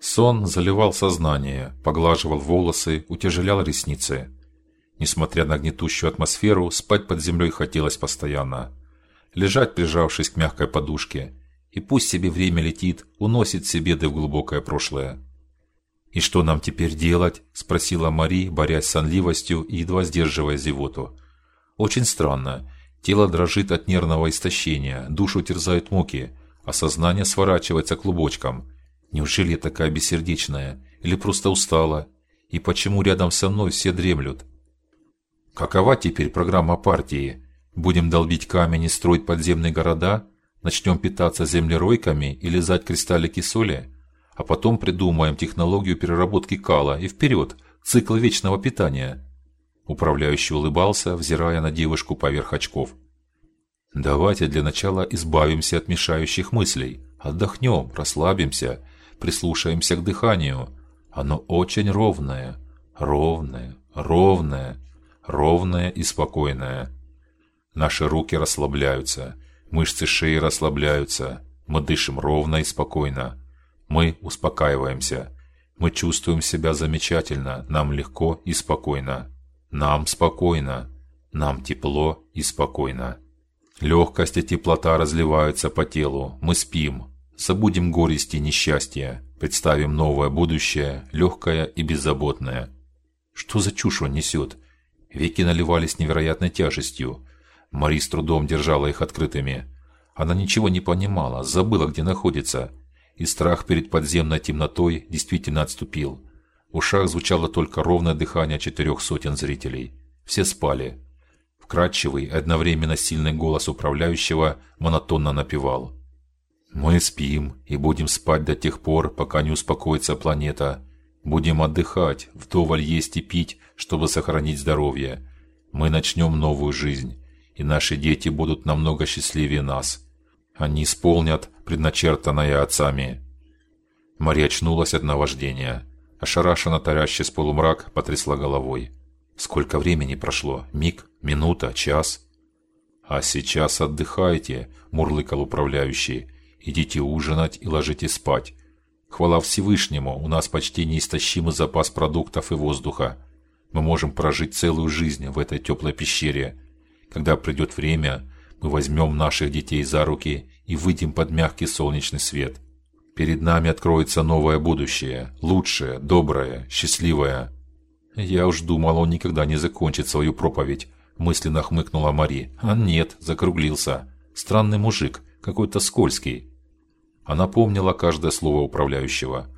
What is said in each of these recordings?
Сон заливал сознание, поглаживал волосы, утяжелял ресницы. Несмотря на гнетущую атмосферу, спать под землей хотелось постоянно. Лежать, прижавшись к мягкой подушке, и пусть себе время летит, уносит все беды в глубокое прошлое. И что нам теперь делать? спросила Мари, борясь с сонливостью и едва сдерживая зевоту. Очень странно. Тело дрожит от нервного истощения, душу терзают муки, а сознание сворачивается клубочком. Неужели я такая бессердечная или просто устала? И почему рядом со мной все дремлют? Какова теперь программа партии? Будем долбить камень и строить подземные города? Начнем питаться землеройками и лизать кристаллики соли? А потом придумаем технологию переработки кала и вперед, цикл вечного питания. Управляющий улыбался, взирая на девушку поверх очков. Давайте для начала избавимся от мешающих мыслей, отдохнем, расслабимся, прислушаемся к дыханию. Оно очень ровное, ровное, ровное ровная и спокойная. Наши руки расслабляются, мышцы шеи расслабляются. Мы дышим ровно и спокойно. Мы успокаиваемся. Мы чувствуем себя замечательно, нам легко и спокойно. Нам спокойно. Нам тепло и спокойно. Легкость и теплота разливаются по телу. Мы спим. Забудем горести и несчастья. Представим новое будущее, легкое и беззаботное. Что за чушь он несет? Веки наливались невероятной тяжестью. Мари с трудом держала их открытыми. Она ничего не понимала, забыла, где находится, и страх перед подземной темнотой действительно отступил. В ушах звучало только ровное дыхание четырех сотен зрителей. Все спали. Вкрадчивый, одновременно сильный голос управляющего монотонно напевал: "Мы спим и будем спать до тех пор, пока не успокоится планета. Будем отдыхать, вдоволь есть и пить, чтобы сохранить здоровье. Мы начнем новую жизнь, и наши дети будут намного счастливее нас. Они исполнят предначертанное отцами. Мария очнулась от наваждения. Ошарашенно тарящий полумрак потрясла головой. Сколько времени прошло? Миг, минута, час? А сейчас отдыхайте, мурлыкал управляющий. Идите ужинать и ложитесь спать. Хвала Всевышнему, у нас почти неистощимый запас продуктов и воздуха. Мы можем прожить целую жизнь в этой теплой пещере. Когда придет время, мы возьмем наших детей за руки и выйдем под мягкий солнечный свет. Перед нами откроется новое будущее, лучшее, доброе, счастливое. Я уж думал, он никогда не закончит свою проповедь, мысленно хмыкнула Мари. А нет, закруглился. Странный мужик, какой-то скользкий. Она помнила каждое слово управляющего,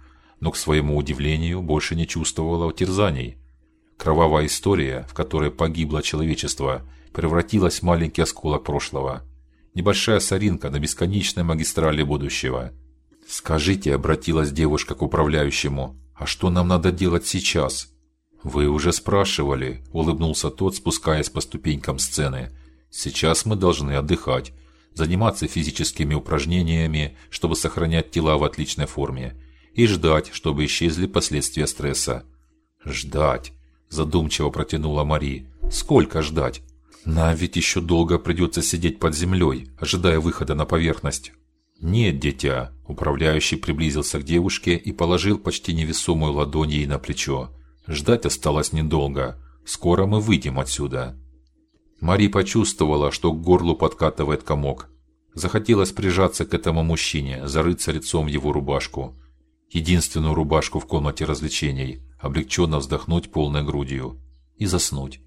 но к своему удивлению больше не чувствовала терзаний. Кровавая история, в которой погибло человечество, превратилась в маленький осколок прошлого. Небольшая соринка на бесконечной магистрали будущего. Скажите, обратилась девушка к управляющему, а что нам надо делать сейчас? Вы уже спрашивали, улыбнулся тот, спускаясь по ступенькам сцены. Сейчас мы должны отдыхать, заниматься физическими упражнениями, чтобы сохранять тела в отличной форме, и ждать, чтобы исчезли последствия стресса. Ждать задумчиво протянула Мари. Сколько ждать? Нам ведь еще долго придется сидеть под землей, ожидая выхода на поверхность. Нет, дитя, управляющий приблизился к девушке и положил почти невесомую ладонь ей на плечо. Ждать осталось недолго. Скоро мы выйдем отсюда. Мари почувствовала, что к горлу подкатывает комок. Захотелось прижаться к этому мужчине, зарыться лицом в его рубашку единственную рубашку в комнате развлечений, облегченно вздохнуть полной грудью и заснуть.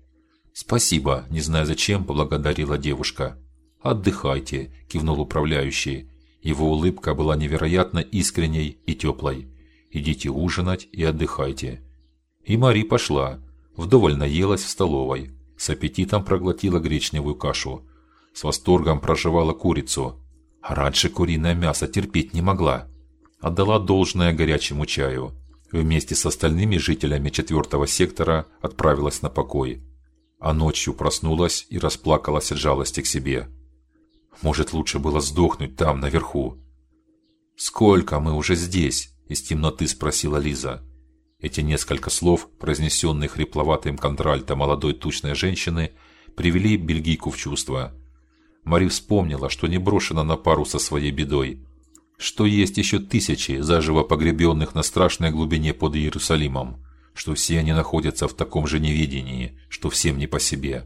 Спасибо, не знаю зачем, поблагодарила девушка. Отдыхайте, кивнул управляющий. Его улыбка была невероятно искренней и теплой. Идите ужинать и отдыхайте. И Мари пошла, вдоволь наелась в столовой, с аппетитом проглотила гречневую кашу, с восторгом прожевала курицу. Раньше куриное мясо терпеть не могла отдала должное горячему чаю. Вместе с остальными жителями четвертого сектора отправилась на покой. А ночью проснулась и расплакалась от жалости к себе. Может, лучше было сдохнуть там наверху. Сколько мы уже здесь? из темноты спросила Лиза. Эти несколько слов, произнесенные хрипловатым контральто молодой тучной женщины, привели бельгийку в чувство. Мари вспомнила, что не брошена на пару со своей бедой. что есть еще тысячи заживо погребенных на страшной глубине под Иерусалимом, что все они находятся в таком же неведении, что всем не по себе.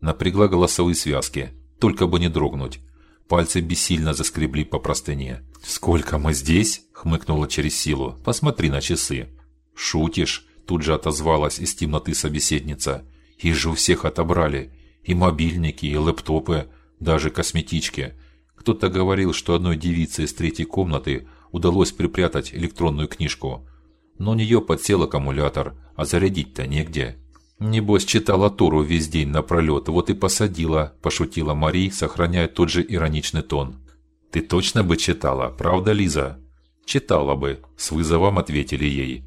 Напрягла голосовые связки, только бы не дрогнуть. Пальцы бессильно заскребли по простыне. Сколько мы здесь? хмыкнула через силу. Посмотри на часы. Шутишь? Тут же отозвалась из темноты собеседница. Их же у всех отобрали, и мобильники, и лэптопы, даже косметички. Кто-то говорил, что одной девице из третьей комнаты удалось припрятать электронную книжку, но у нее подсел аккумулятор, а зарядить-то негде. Небось читала Тору весь день напролет, вот и посадила, пошутила Мари, сохраняя тот же ироничный тон. Ты точно бы читала, правда, Лиза? Читала бы, с вызовом ответили ей.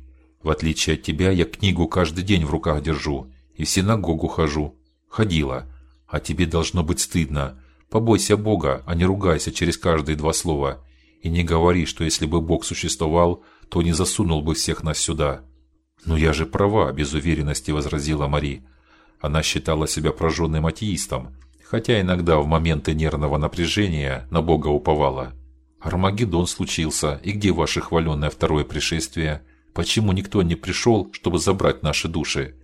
В отличие от тебя, я книгу каждый день в руках держу и в синагогу хожу. Ходила. А тебе должно быть стыдно. Побойся Бога, а не ругайся через каждые два слова. И не говори, что если бы Бог существовал, то не засунул бы всех нас сюда. Но я же права, без уверенности возразила Мари. Она считала себя прожженным атеистом, хотя иногда в моменты нервного напряжения на Бога уповала. Армагеддон случился, и где ваше хваленное второе пришествие? Почему никто не пришел, чтобы забрать наши души?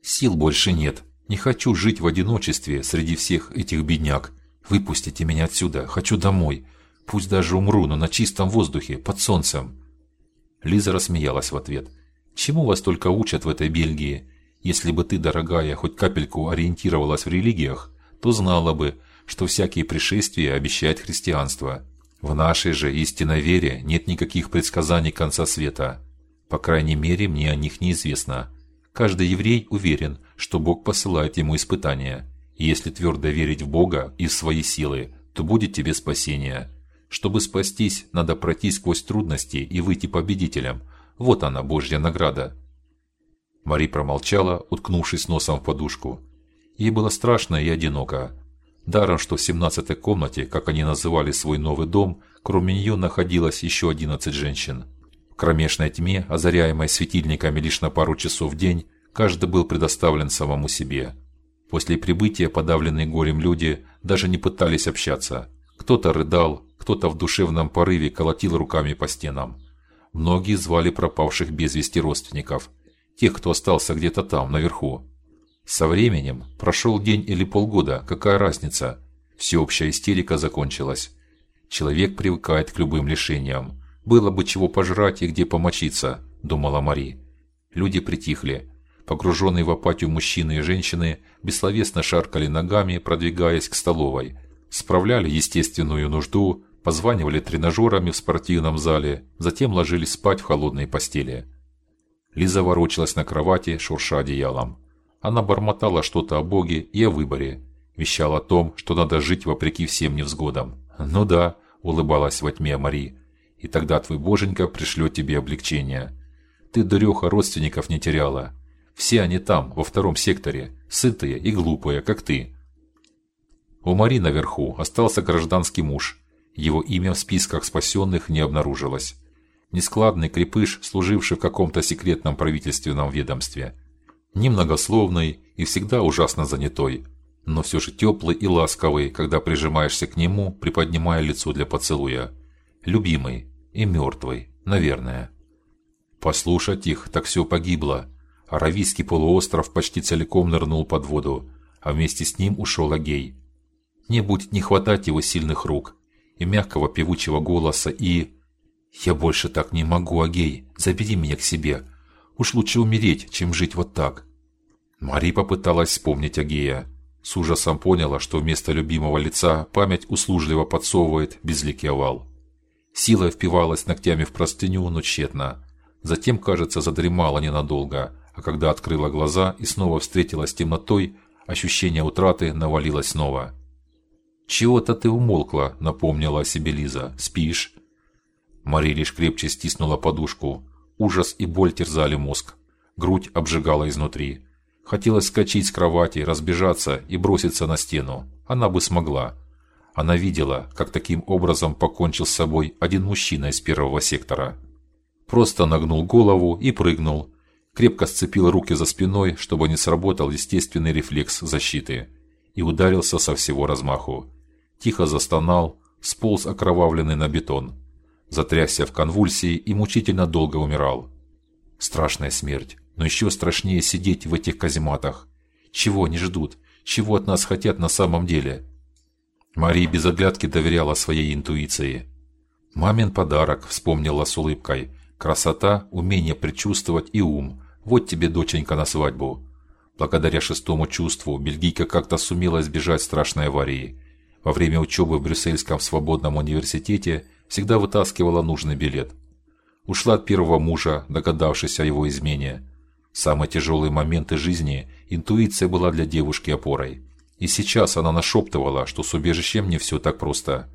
Сил больше нет. Не хочу жить в одиночестве среди всех этих бедняк. Выпустите меня отсюда, хочу домой. Пусть даже умру, но на чистом воздухе, под солнцем. Лиза рассмеялась в ответ. Чему вас только учат в этой Бельгии? Если бы ты, дорогая, хоть капельку ориентировалась в религиях, то знала бы, что всякие пришествия обещает христианство. В нашей же истинной вере нет никаких предсказаний конца света. По крайней мере, мне о них неизвестно. Каждый еврей уверен, что Бог посылает ему испытания. И если твердо верить в Бога и в свои силы, то будет тебе спасение. Чтобы спастись, надо пройти сквозь трудности и выйти победителем. Вот она, Божья награда. Мари промолчала, уткнувшись носом в подушку. Ей было страшно и одиноко. Даром, что в семнадцатой комнате, как они называли свой новый дом, кроме нее находилось еще одиннадцать женщин. Кромешной тьме, озаряемой светильниками лишь на пару часов в день, каждый был предоставлен самому себе. После прибытия подавленные горем люди даже не пытались общаться. Кто-то рыдал, кто-то в душевном порыве колотил руками по стенам. Многие звали пропавших без вести родственников, тех, кто остался где-то там наверху. Со временем прошел день или полгода, какая разница? Всеобщая истерика закончилась. Человек привыкает к любым лишениям. Было бы чего пожрать и где помочиться, думала Мари. Люди притихли. Погруженные в апатию мужчины и женщины бессловесно шаркали ногами, продвигаясь к столовой, справляли естественную нужду, позванивали тренажерами в спортивном зале, затем ложились спать в холодные постели. Лиза ворочалась на кровати, шурша одеялом. Она бормотала что-то о Боге и о выборе, вещала о том, что надо жить вопреки всем невзгодам. Ну да, улыбалась во тьме Мари и тогда твой боженька пришлет тебе облегчение. Ты дуреха родственников не теряла. Все они там, во втором секторе, сытые и глупые, как ты. У Мари наверху остался гражданский муж. Его имя в списках спасенных не обнаружилось. Нескладный крепыш, служивший в каком-то секретном правительственном ведомстве. Немногословный и всегда ужасно занятой, но все же теплый и ласковый, когда прижимаешься к нему, приподнимая лицо для поцелуя любимый и мертвый, наверное. Послушать их, так все погибло. Аравийский полуостров почти целиком нырнул под воду, а вместе с ним ушел Агей. Не будет не хватать его сильных рук и мягкого певучего голоса и я больше так не могу, Агей, забери меня к себе. Уж лучше умереть, чем жить вот так. Мари попыталась вспомнить Агея. С ужасом поняла, что вместо любимого лица память услужливо подсовывает безликий овал. Сила впивалась ногтями в простыню, но тщетно. Затем, кажется, задремала ненадолго, а когда открыла глаза и снова встретилась с темнотой, ощущение утраты навалилось снова. Чего-то ты умолкла, напомнила о себе Лиза. Спишь? Мари лишь крепче стиснула подушку. Ужас и боль терзали мозг. Грудь обжигала изнутри. Хотелось скочить с кровати, разбежаться и броситься на стену. Она бы смогла. Она видела, как таким образом покончил с собой один мужчина из первого сектора. Просто нагнул голову и прыгнул. Крепко сцепил руки за спиной, чтобы не сработал естественный рефлекс защиты, и ударился со всего размаху. Тихо застонал, сполз окровавленный на бетон. затрясся в конвульсии и мучительно долго умирал. Страшная смерть, но еще страшнее сидеть в этих казематах. Чего они ждут? Чего от нас хотят на самом деле? Мария без оглядки доверяла своей интуиции. Мамин подарок, вспомнила с улыбкой. Красота, умение предчувствовать и ум. Вот тебе, доченька, на свадьбу. Благодаря шестому чувству бельгийка как-то сумела избежать страшной аварии. Во время учебы в Брюссельском свободном университете всегда вытаскивала нужный билет. Ушла от первого мужа, догадавшись о его измене. В самые тяжелые моменты жизни интуиция была для девушки опорой. И сейчас она нашептывала, что с убежищем не все так просто.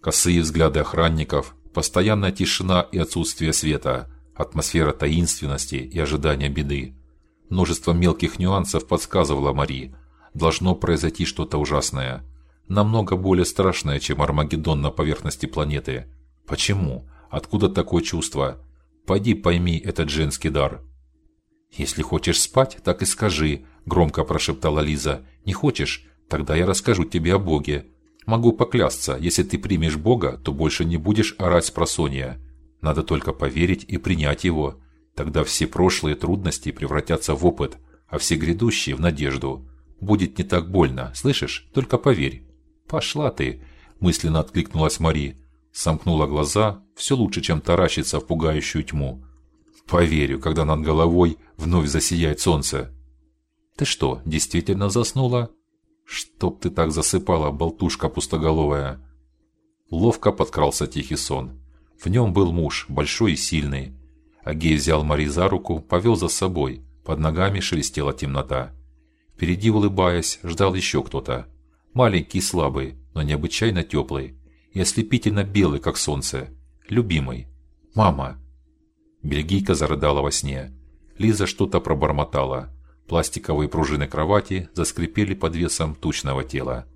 Косые взгляды охранников, постоянная тишина и отсутствие света, атмосфера таинственности и ожидания беды. Множество мелких нюансов подсказывало Мари, должно произойти что-то ужасное намного более страшное, чем Армагеддон на поверхности планеты. Почему? Откуда такое чувство? Пойди пойми этот женский дар. Если хочешь спать, так и скажи, громко прошептала Лиза. Не хочешь? Тогда я расскажу тебе о Боге. Могу поклясться, если ты примешь Бога, то больше не будешь орать с просонья. Надо только поверить и принять его. Тогда все прошлые трудности превратятся в опыт, а все грядущие в надежду. Будет не так больно, слышишь? Только поверь. Пошла ты, мысленно откликнулась Мари, сомкнула глаза, все лучше, чем таращиться в пугающую тьму. Поверю, когда над головой вновь засияет солнце. Ты что, действительно заснула? Чтоб ты так засыпала, болтушка пустоголовая. Ловко подкрался тихий сон. В нем был муж, большой и сильный. Агей взял Мари за руку, повел за собой. Под ногами шелестела темнота. Впереди, улыбаясь, ждал еще кто-то. Маленький слабый, но необычайно теплый и ослепительно белый, как солнце. Любимый. Мама. Бельгийка зарыдала во сне. Лиза что-то пробормотала. Пластиковые пружины кровати заскрипели под весом тучного тела.